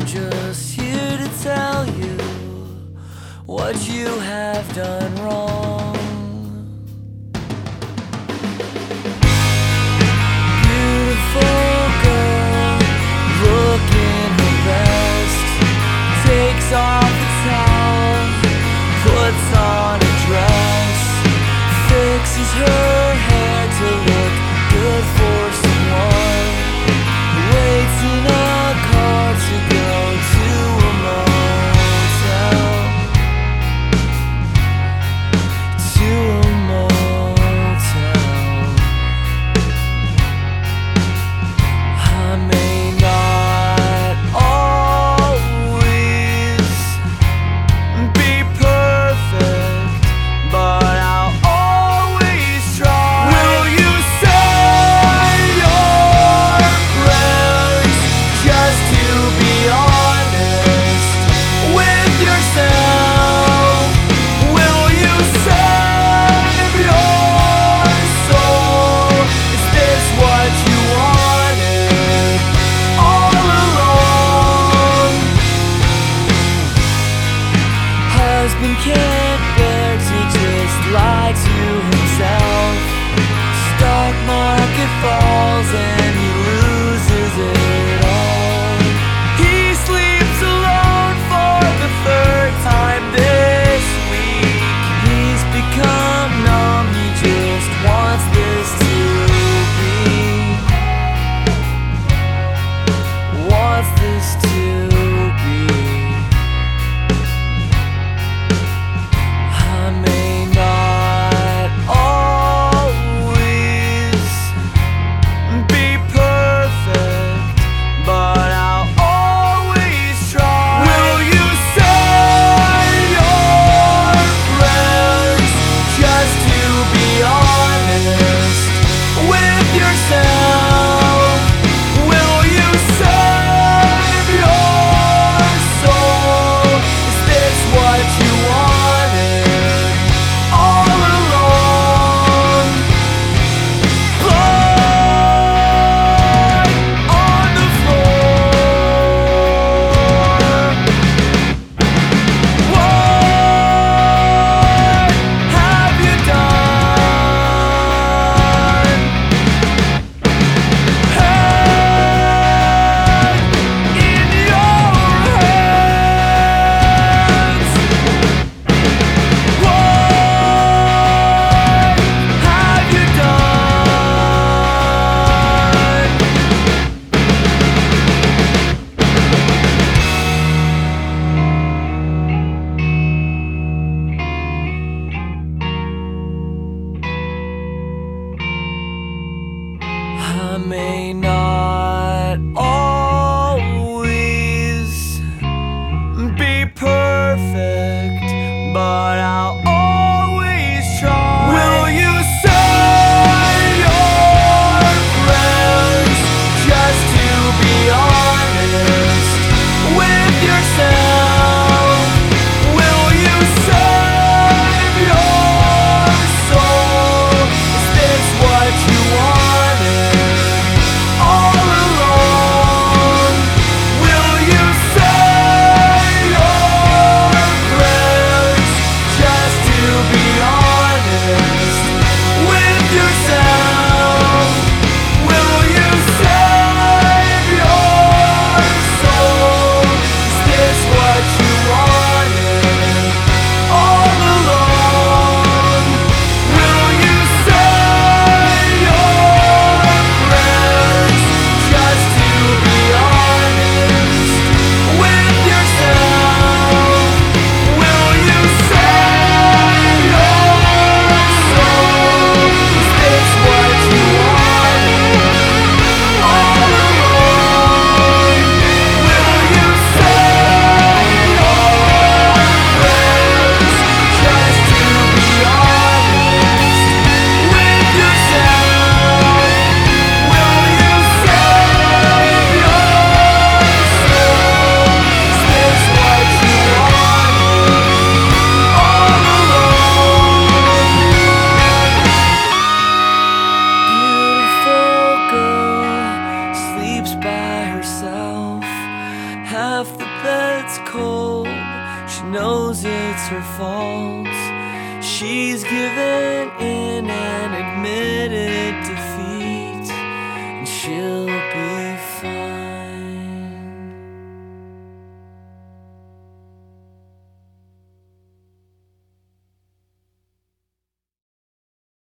I'm just here to tell you what you have done wrong. Beautiful girl, looking her best, takes off. Still. to not. It's cold, she knows it's her fault. She's given in and admitted.